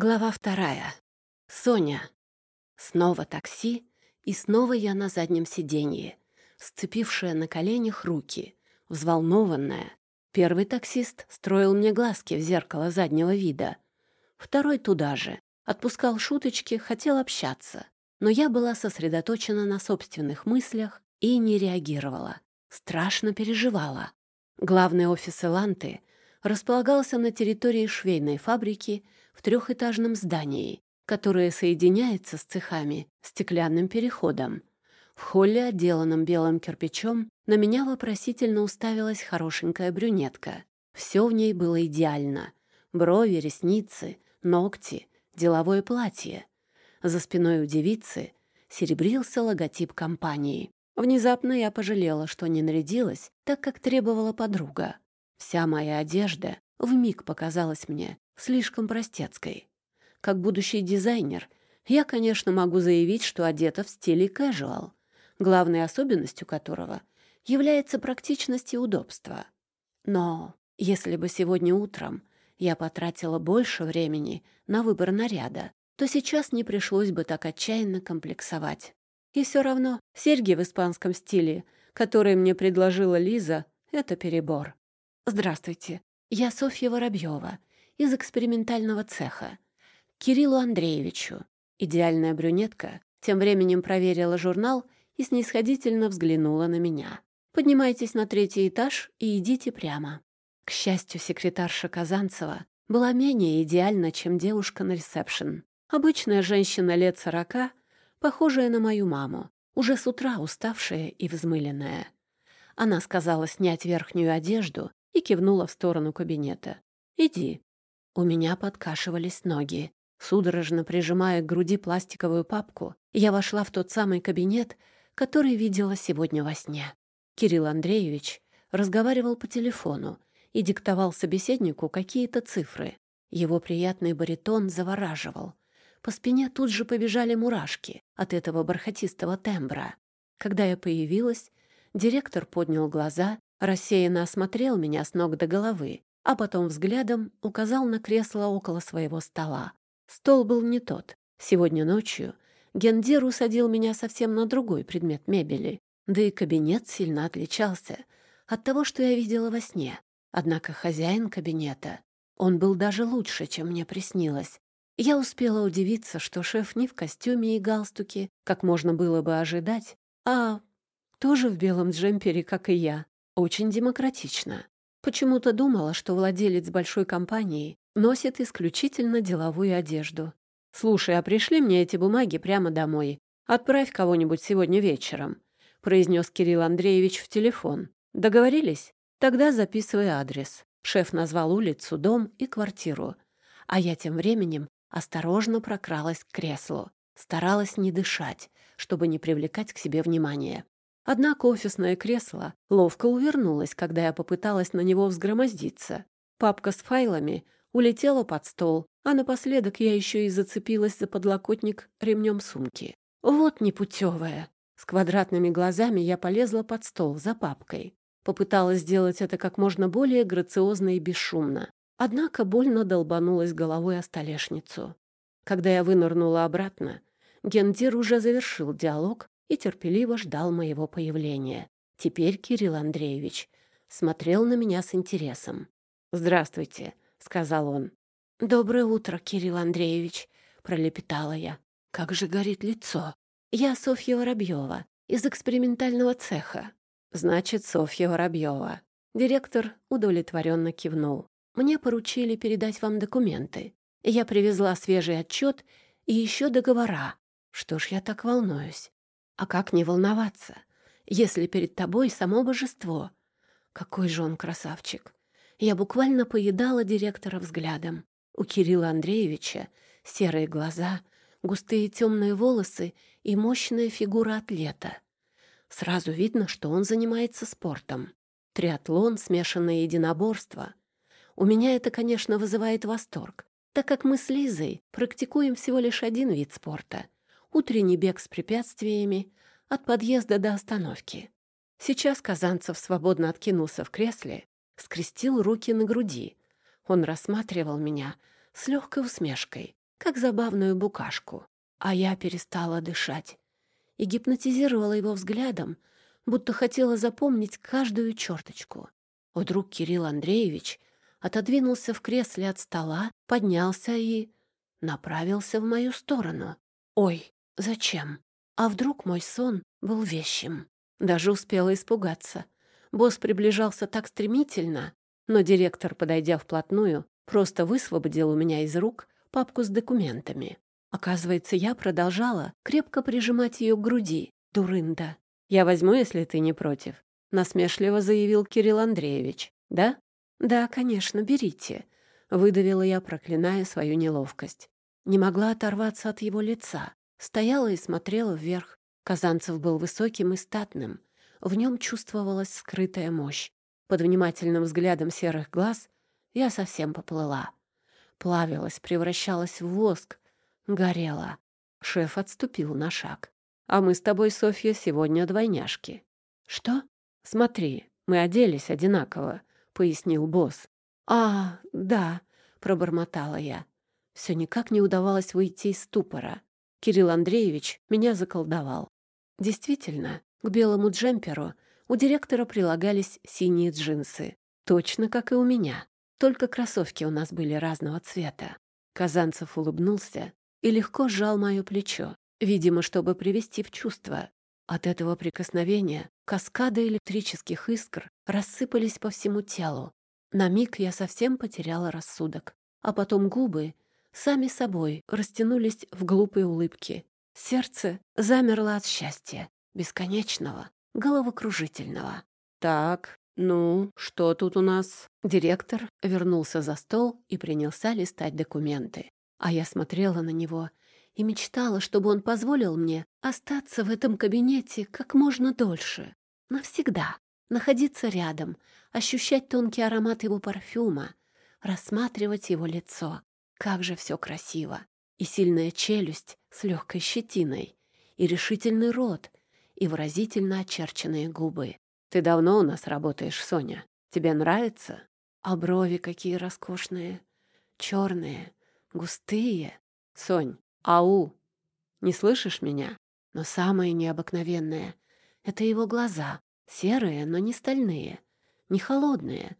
Глава вторая. Соня. Снова такси, и снова я на заднем сиденье, сцепившая на коленях руки, взволнованная. Первый таксист строил мне глазки в зеркало заднего вида. Второй туда же. Отпускал шуточки, хотел общаться. Но я была сосредоточена на собственных мыслях и не реагировала. Страшно переживала. Главный офис Эланты располагался на территории швейной фабрики в трехэтажном здании, которое соединяется с цехами стеклянным переходом. В холле, отделанном белым кирпичом, на меня вопросительно уставилась хорошенькая брюнетка. Все в ней было идеально. Брови, ресницы, ногти, деловое платье. За спиной у девицы серебрился логотип компании. Внезапно я пожалела, что не нарядилась, так как требовала подруга. Вся моя одежда вмиг показалась мне слишком простецкой. Как будущий дизайнер, я, конечно, могу заявить, что одета в стиле casual, главной особенностью которого является практичность и удобство. Но если бы сегодня утром я потратила больше времени на выбор наряда, то сейчас не пришлось бы так отчаянно комплексовать. И все равно серьги в испанском стиле, которые мне предложила Лиза, — это перебор. Здравствуйте, я Софья Воробьева из экспериментального цеха. Кириллу Андреевичу. Идеальная брюнетка тем временем проверила журнал и снисходительно взглянула на меня. Поднимайтесь на третий этаж и идите прямо. К счастью, секретарша Казанцева была менее идеальна, чем девушка на ресепшн. Обычная женщина лет сорока, похожая на мою маму, уже с утра уставшая и взмыленная. Она сказала снять верхнюю одежду и кивнула в сторону кабинета. «Иди». У меня подкашивались ноги. Судорожно прижимая к груди пластиковую папку, я вошла в тот самый кабинет, который видела сегодня во сне. Кирилл Андреевич разговаривал по телефону и диктовал собеседнику какие-то цифры. Его приятный баритон завораживал. По спине тут же побежали мурашки от этого бархатистого тембра. Когда я появилась, директор поднял глаза рассеянно осмотрел меня с ног до головы, а потом взглядом указал на кресло около своего стола. Стол был не тот. Сегодня ночью Гендир усадил меня совсем на другой предмет мебели, да и кабинет сильно отличался от того, что я видела во сне. Однако хозяин кабинета, он был даже лучше, чем мне приснилось. Я успела удивиться, что шеф не в костюме и галстуке, как можно было бы ожидать, а тоже в белом джемпере, как и я. Очень демократично. Почему-то думала, что владелец большой компании носит исключительно деловую одежду. «Слушай, а пришли мне эти бумаги прямо домой. Отправь кого-нибудь сегодня вечером», — произнес Кирилл Андреевич в телефон. «Договорились? Тогда записывай адрес». Шеф назвал улицу, дом и квартиру. А я тем временем осторожно прокралась к креслу. Старалась не дышать, чтобы не привлекать к себе внимания. Однако офисное кресло ловко увернулось, когда я попыталась на него взгромоздиться. Папка с файлами улетела под стол, а напоследок я еще и зацепилась за подлокотник ремнем сумки. Вот непутевая. С квадратными глазами я полезла под стол за папкой. Попыталась сделать это как можно более грациозно и бесшумно. Однако больно долбанулась головой о столешницу. Когда я вынырнула обратно, Гендир уже завершил диалог и терпеливо ждал моего появления. Теперь Кирилл Андреевич смотрел на меня с интересом. «Здравствуйте», — сказал он. «Доброе утро, Кирилл Андреевич», — пролепетала я. «Как же горит лицо! Я Софья Воробьева из экспериментального цеха». «Значит, Софья Воробьева». Директор удовлетворенно кивнул. «Мне поручили передать вам документы. Я привезла свежий отчет и еще договора. Что ж я так волнуюсь? А как не волноваться, если перед тобой само божество? Какой же он красавчик! Я буквально поедала директора взглядом. У Кирилла Андреевича серые глаза, густые темные волосы и мощная фигура атлета. Сразу видно, что он занимается спортом. Триатлон, смешанное единоборство. У меня это, конечно, вызывает восторг, так как мы с Лизой практикуем всего лишь один вид спорта — утренний бег с препятствиями от подъезда до остановки. Сейчас Казанцев свободно откинулся в кресле, скрестил руки на груди. Он рассматривал меня с легкой усмешкой. как забавную букашку. А я перестала дышать и гипнотизировала его взглядом, будто хотела запомнить каждую черточку. Вдруг Кирилл Андреевич отодвинулся в кресле от стола, поднялся и направился в мою сторону. Ой, зачем? А вдруг мой сон был вещим? Даже успела испугаться. Босс приближался так стремительно, но директор, подойдя вплотную, просто высвободил у меня из рук папку с документами. Оказывается, я продолжала крепко прижимать ее к груди. Дурында. «Я возьму, если ты не против», — насмешливо заявил Кирилл Андреевич. «Да?» «Да, конечно, берите», — выдавила я, проклиная свою неловкость. Не могла оторваться от его лица. Стояла и смотрела вверх. Казанцев был высоким и статным. В нем чувствовалась скрытая мощь. Под внимательным взглядом серых глаз я совсем поплыла. Плавилась, превращалась в воск, горела. Шеф отступил на шаг. «А мы с тобой, Софья, сегодня двойняшки». «Что?» «Смотри, мы оделись одинаково», — пояснил босс. «А, да», — пробормотала я. Все никак не удавалось выйти из ступора. Кирилл Андреевич меня заколдовал. Действительно, к белому джемперу у директора прилагались синие джинсы. Точно как и у меня. Только кроссовки у нас были разного цвета. Казанцев улыбнулся и легко сжал мое плечо, видимо, чтобы привести в чувство. От этого прикосновения каскады электрических искр рассыпались по всему телу. На миг я совсем потеряла рассудок, а потом губы сами собой растянулись в глупые улыбки. Сердце замерло от счастья, бесконечного, головокружительного. «Так, ну, что тут у нас?» Директор вернулся за стол и принялся листать документы. А я смотрела на него и мечтала, чтобы он позволил мне остаться в этом кабинете как можно дольше. Навсегда. Находиться рядом, ощущать тонкий аромат его парфюма, рассматривать его лицо. Как же все красиво! И сильная челюсть с легкой щетиной, и решительный рот, и выразительно очерченные губы. «Ты давно у нас работаешь, Соня. Тебе нравится?» А брови какие роскошные, черные, густые. «Сонь, ау! Не слышишь меня?» Но самое необыкновенное — это его глаза, серые, но не стальные, не холодные.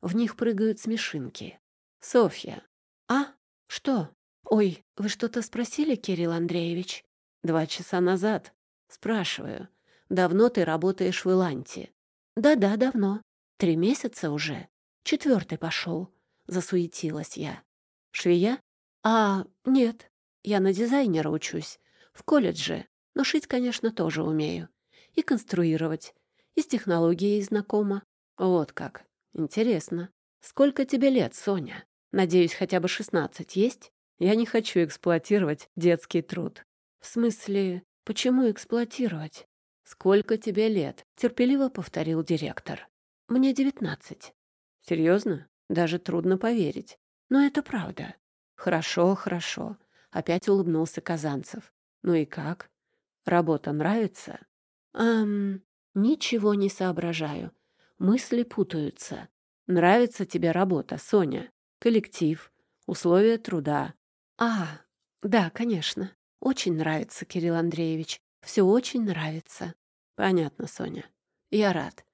В них прыгают смешинки. «Софья!» «А? Что? Ой, вы что-то спросили, Кирилл Андреевич?» «Два часа назад. Спрашиваю, давно ты работаешь в Иланте?» «Да-да, давно. Три месяца уже. Четвертый пошел», — засуетилась я. «Швея?» «А, нет. Я на дизайнера учусь. В колледже. Но шить, конечно, тоже умею. И конструировать. И с технологией знакома. Вот как. Интересно. Сколько тебе лет, Соня? Надеюсь, хотя бы шестнадцать есть? Я не хочу эксплуатировать детский труд. В смысле, почему эксплуатировать? Сколько тебе лет? Терпеливо повторил директор. Мне девятнадцать. Серьезно? Даже трудно поверить. Но это правда. Хорошо, хорошо. Опять улыбнулся Казанцев. Ну и как? Работа нравится? Эм, ничего не соображаю. Мысли путаются. Нравится тебе работа, Соня? Коллектив, условия труда. А, да, конечно. Очень нравится, Кирилл Андреевич. Все очень нравится. Понятно, Соня. Я рад.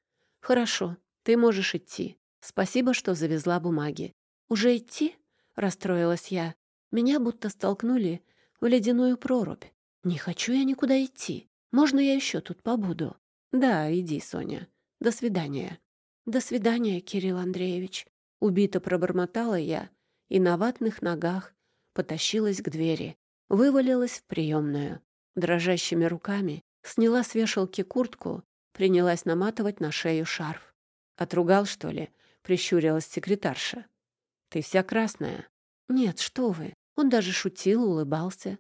Хорошо, ты можешь идти. Спасибо, что завезла бумаги. Уже идти? Расстроилась я. Меня будто столкнули в ледяную прорубь. Не хочу я никуда идти. Можно я еще тут побуду? Да, иди, Соня. До свидания. До свидания, Кирилл Андреевич. Убито пробормотала я и на ватных ногах потащилась к двери, вывалилась в приемную. Дрожащими руками сняла с вешалки куртку, принялась наматывать на шею шарф. «Отругал, что ли?» — прищурилась секретарша. «Ты вся красная». «Нет, что вы». Он даже шутил, улыбался.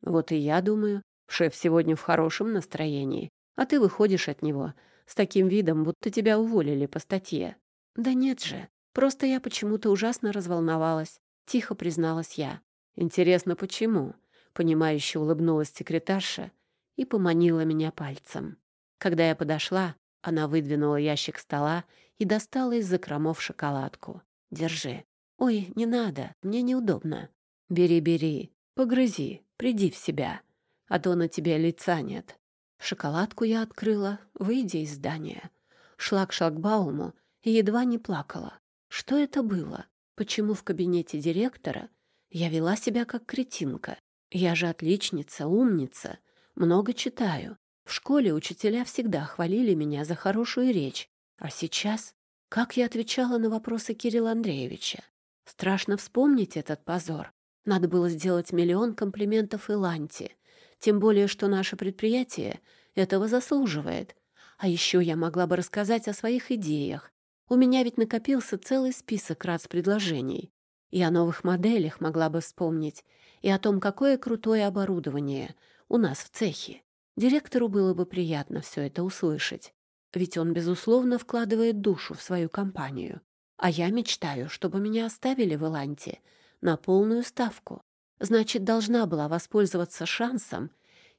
«Вот и я думаю, шеф сегодня в хорошем настроении, а ты выходишь от него с таким видом, будто тебя уволили по статье». «Да нет же, просто я почему-то ужасно разволновалась», — тихо призналась я. «Интересно, почему?» — понимающе улыбнулась секретарша и поманила меня пальцем. Когда я подошла, она выдвинула ящик стола и достала из закромов шоколадку. «Держи». «Ой, не надо, мне неудобно». Бери, бери, погрызи, приди в себя, а то на тебе лица нет. Шоколадку я открыла, выйдя из здания. Шла к шлагбауму и едва не плакала. Что это было? Почему в кабинете директора я вела себя как кретинка? Я же отличница, умница, много читаю. В школе учителя всегда хвалили меня за хорошую речь. А сейчас? Как я отвечала на вопросы Кирилла Андреевича? Страшно вспомнить этот позор. Надо было сделать миллион комплиментов Иланте. Тем более, что наше предприятие этого заслуживает. А еще я могла бы рассказать о своих идеях. У меня ведь накопился целый список раз предложений. И о новых моделях могла бы вспомнить, и о том, какое крутое оборудование у нас в цехе. Директору было бы приятно все это услышать. Ведь он, безусловно, вкладывает душу в свою компанию. А я мечтаю, чтобы меня оставили в Иланте на полную ставку. Значит, должна была воспользоваться шансом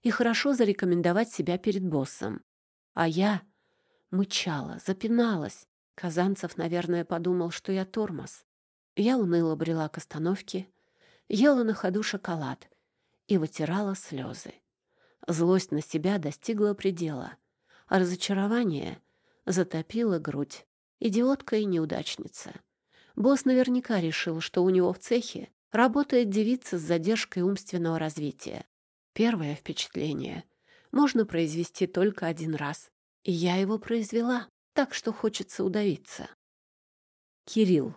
и хорошо зарекомендовать себя перед боссом. А я мычала, запиналась. Казанцев, наверное, подумал, что я тормоз. Я уныло брела к остановке, ела на ходу шоколад и вытирала слезы. Злость на себя достигла предела, а разочарование затопило грудь. Идиотка и неудачница. Босс наверняка решил, что у него в цехе работает девица с задержкой умственного развития. Первое впечатление можно произвести только один раз. И я его произвела, так что хочется удавиться. Кирилл.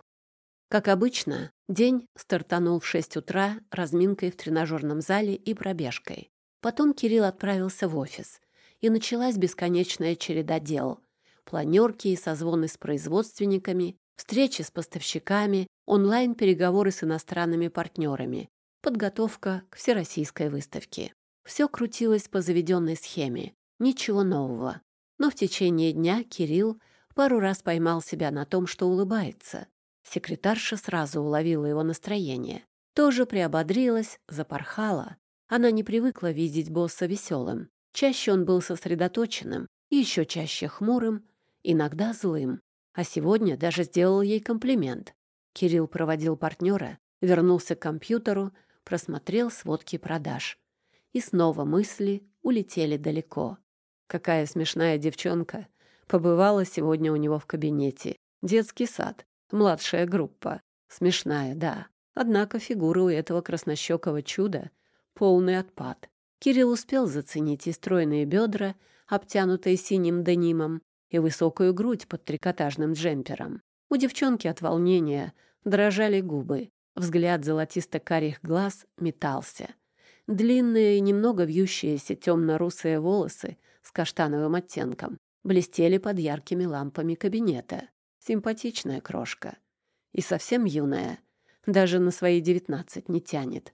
Как обычно, день стартанул в 6 утра разминкой в тренажерном зале и пробежкой. Потом Кирилл отправился в офис, и началась бесконечная череда дел. Планерки и созвоны с производственниками, встречи с поставщиками, онлайн-переговоры с иностранными партнерами, подготовка к всероссийской выставке. Все крутилось по заведенной схеме, ничего нового. Но в течение дня Кирилл пару раз поймал себя на том, что улыбается. Секретарша сразу уловила его настроение. Тоже приободрилась, запорхала. Она не привыкла видеть босса веселым. Чаще он был сосредоточенным, еще чаще хмурым, иногда злым. А сегодня даже сделал ей комплимент. Кирилл проводил партнера, вернулся к компьютеру, просмотрел сводки продаж. И снова мысли улетели далеко. Какая смешная девчонка побывала сегодня у него в кабинете. Детский сад. Младшая группа. Смешная, да. Однако фигура у этого краснощекого чуда — полный отпад. Кирилл успел заценить и стройные бедра, обтянутые синим денимом, и высокую грудь под трикотажным джемпером. У девчонки от волнения дрожали губы. Взгляд золотисто-карих глаз метался. Длинные немного вьющиеся темно-русые волосы с каштановым оттенком блестели под яркими лампами кабинета. Симпатичная крошка. И совсем юная. Даже на свои девятнадцать не тянет.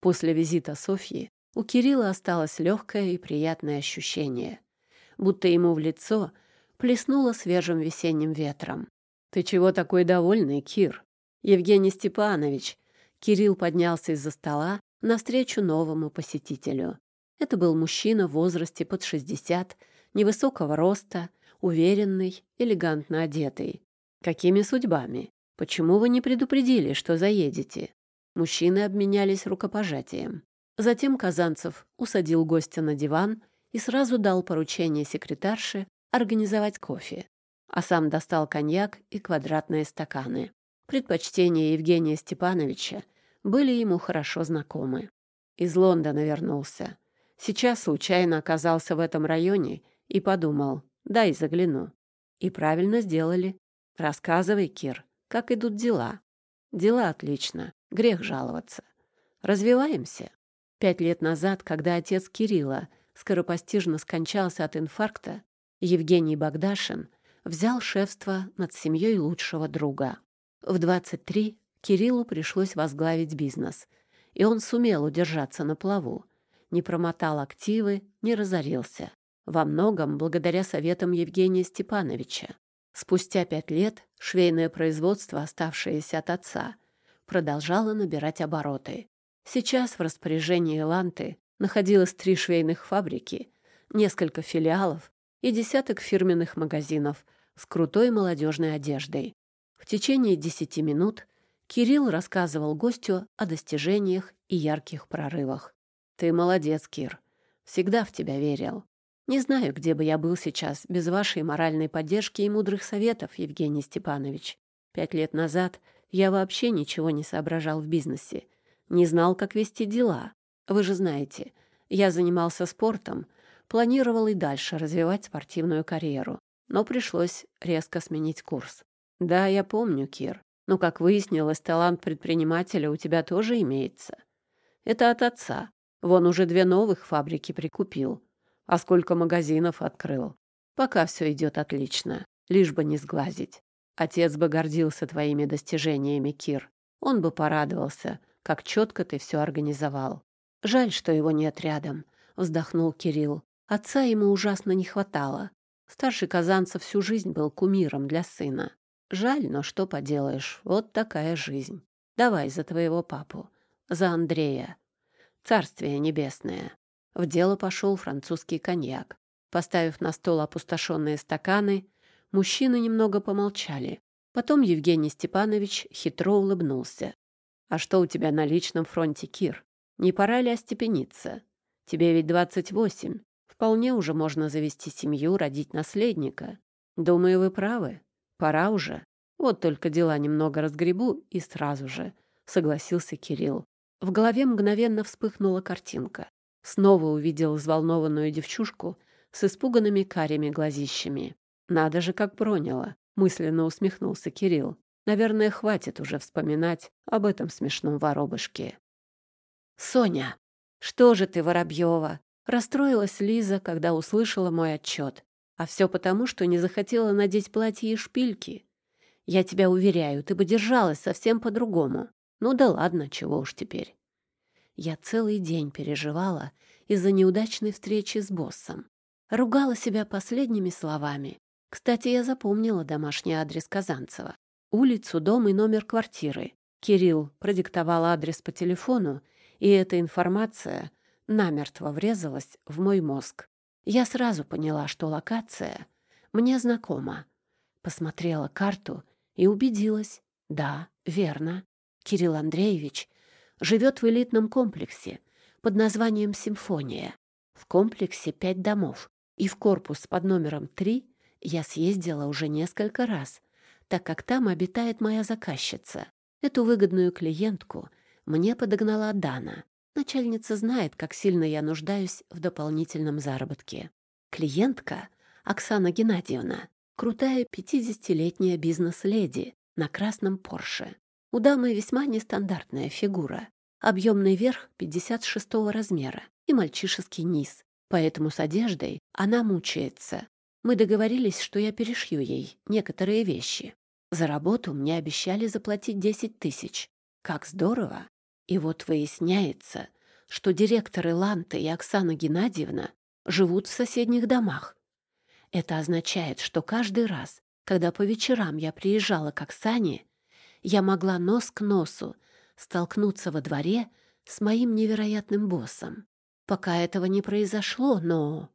После визита Софьи у Кирилла осталось легкое и приятное ощущение, будто ему в лицо плеснуло свежим весенним ветром. «Ты чего такой довольный, Кир?» «Евгений Степанович!» Кирилл поднялся из-за стола навстречу новому посетителю. Это был мужчина в возрасте под шестьдесят, невысокого роста, уверенный, элегантно одетый. Какими судьбами? Почему вы не предупредили, что заедете? Мужчины обменялись рукопожатием. Затем Казанцев усадил гостя на диван и сразу дал поручение секретарше организовать кофе, а сам достал коньяк и квадратные стаканы. Предпочтения Евгения Степановича были ему хорошо знакомы. Из Лондона вернулся. Сейчас случайно оказался в этом районе и подумал, дай загляну. И правильно сделали. Рассказывай, Кир, как идут дела. Дела отлично, грех жаловаться. Развиваемся. Пять лет назад, когда отец Кирилла скоропостижно скончался от инфаркта, Евгений Богдашин взял шефство над семьей лучшего друга. В 23 Кириллу пришлось возглавить бизнес, и он сумел удержаться на плаву, не промотал активы, не разорился. Во многом благодаря советам Евгения Степановича. Спустя пять лет швейное производство, оставшееся от отца, продолжало набирать обороты. Сейчас в распоряжении Ланты находилось три швейных фабрики, несколько филиалов и десяток фирменных магазинов с крутой молодежной одеждой. В течение десяти минут Кирилл рассказывал гостю о достижениях и ярких прорывах. «Ты молодец, Кир. Всегда в тебя верил. Не знаю, где бы я был сейчас без вашей моральной поддержки и мудрых советов, Евгений Степанович. Пять лет назад я вообще ничего не соображал в бизнесе. Не знал, как вести дела. Вы же знаете, я занимался спортом, планировал и дальше развивать спортивную карьеру. Но пришлось резко сменить курс. Да, я помню, Кир. Но, как выяснилось, талант предпринимателя у тебя тоже имеется. Это от отца. Вон уже две новых фабрики прикупил. А сколько магазинов открыл. Пока все идет отлично. Лишь бы не сглазить. Отец бы гордился твоими достижениями, Кир. Он бы порадовался, как четко ты все организовал. Жаль, что его нет рядом, вздохнул Кирилл. Отца ему ужасно не хватало. Старший Казанцев всю жизнь был кумиром для сына. Жаль, но что поделаешь, вот такая жизнь. Давай за твоего папу, за Андрея. Царствие небесное. В дело пошел французский коньяк. Поставив на стол опустошенные стаканы, мужчины немного помолчали. Потом Евгений Степанович хитро улыбнулся. «А что у тебя на личном фронте, Кир? Не пора ли остепениться? Тебе ведь двадцать восемь. Вполне уже можно завести семью, родить наследника. Думаю, вы правы. Пора уже. Вот только дела немного разгребу и сразу же», — согласился Кирилл. В голове мгновенно вспыхнула картинка. Снова увидел взволнованную девчушку с испуганными карими глазищами. «Надо же, как бронило!» — мысленно усмехнулся Кирилл. «Наверное, хватит уже вспоминать об этом смешном воробышке». «Соня, что же ты, Воробьева?» Расстроилась Лиза, когда услышала мой отчет. А все потому, что не захотела надеть платье и шпильки. Я тебя уверяю, ты бы держалась совсем по-другому. Ну да ладно, чего уж теперь. Я целый день переживала из-за неудачной встречи с боссом. Ругала себя последними словами. Кстати, я запомнила домашний адрес Казанцева. Улицу, дом и номер квартиры. Кирилл продиктовал адрес по телефону, и эта информация намертво врезалась в мой мозг. Я сразу поняла, что локация мне знакома. Посмотрела карту и убедилась. Да, верно. Кирилл Андреевич живет в элитном комплексе под названием «Симфония». В комплексе пять домов, и в корпус под номером три я съездила уже несколько раз, так как там обитает моя заказчица. Эту выгодную клиентку мне подогнала Дана. Начальница знает, как сильно я нуждаюсь в дополнительном заработке. Клиентка Оксана Геннадьевна, крутая 50-летняя бизнес-леди на красном Порше. У дамы весьма нестандартная фигура. Объемный верх 56 размера и мальчишеский низ. Поэтому с одеждой она мучается. Мы договорились, что я перешью ей некоторые вещи. За работу мне обещали заплатить 10 тысяч. Как здорово! И вот выясняется, что директоры Ланта и Оксана Геннадьевна живут в соседних домах. Это означает, что каждый раз, когда по вечерам я приезжала к Оксане, я могла нос к носу столкнуться во дворе с моим невероятным боссом. Пока этого не произошло, но...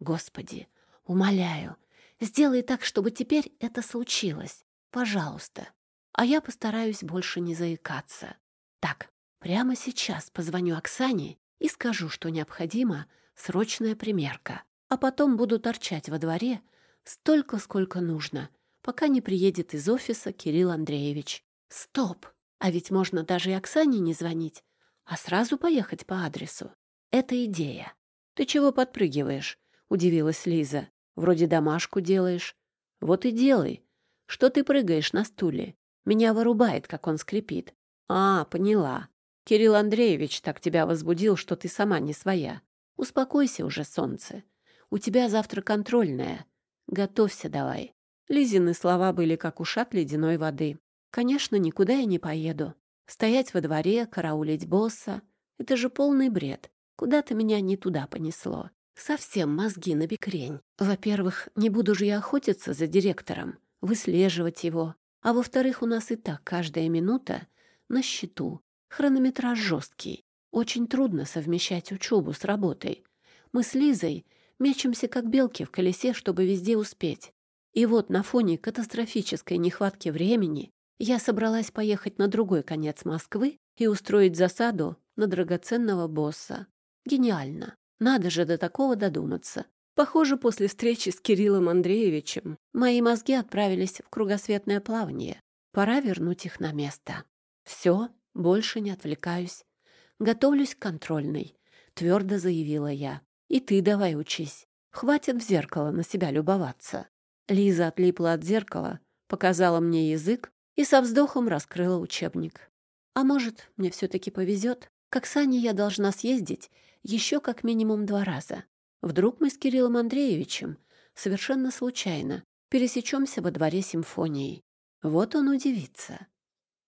Господи, умоляю, сделай так, чтобы теперь это случилось. Пожалуйста. А я постараюсь больше не заикаться. Так, прямо сейчас позвоню Оксане и скажу, что необходима срочная примерка. А потом буду торчать во дворе столько, сколько нужно, пока не приедет из офиса Кирилл Андреевич. Стоп! А ведь можно даже и Оксане не звонить, а сразу поехать по адресу. Это идея. Ты чего подпрыгиваешь? Удивилась Лиза. Вроде домашку делаешь. Вот и делай. Что ты прыгаешь на стуле? Меня вырубает, как он скрипит. А, поняла. Кирилл Андреевич так тебя возбудил, что ты сама не своя. Успокойся уже, солнце. У тебя завтра контрольная. Готовься давай. Лизины слова были как ушат ледяной воды. Конечно, никуда я не поеду. Стоять во дворе, караулить босса — это же полный бред. Куда-то меня не туда понесло. Совсем мозги на бекрень. Во-первых, не буду же я охотиться за директором, выслеживать его. А во-вторых, у нас и так каждая минута на счету. Хронометраж жесткий. Очень трудно совмещать учебу с работой. Мы с Лизой мечемся, как белки в колесе, чтобы везде успеть. И вот на фоне катастрофической нехватки времени Я собралась поехать на другой конец Москвы и устроить засаду на драгоценного босса. Гениально. Надо же до такого додуматься. Похоже, после встречи с Кириллом Андреевичем мои мозги отправились в кругосветное плавание. Пора вернуть их на место. Все, больше не отвлекаюсь. Готовлюсь к контрольной, твердо заявила я. И ты давай учись. Хватит в зеркало на себя любоваться. Лиза отлипла от зеркала, показала мне язык и со вздохом раскрыла учебник. А может, мне все-таки повезет? Как с Аней я должна съездить еще как минимум два раза. Вдруг мы с Кириллом Андреевичем совершенно случайно пересечемся во дворе симфонии. Вот он удивится.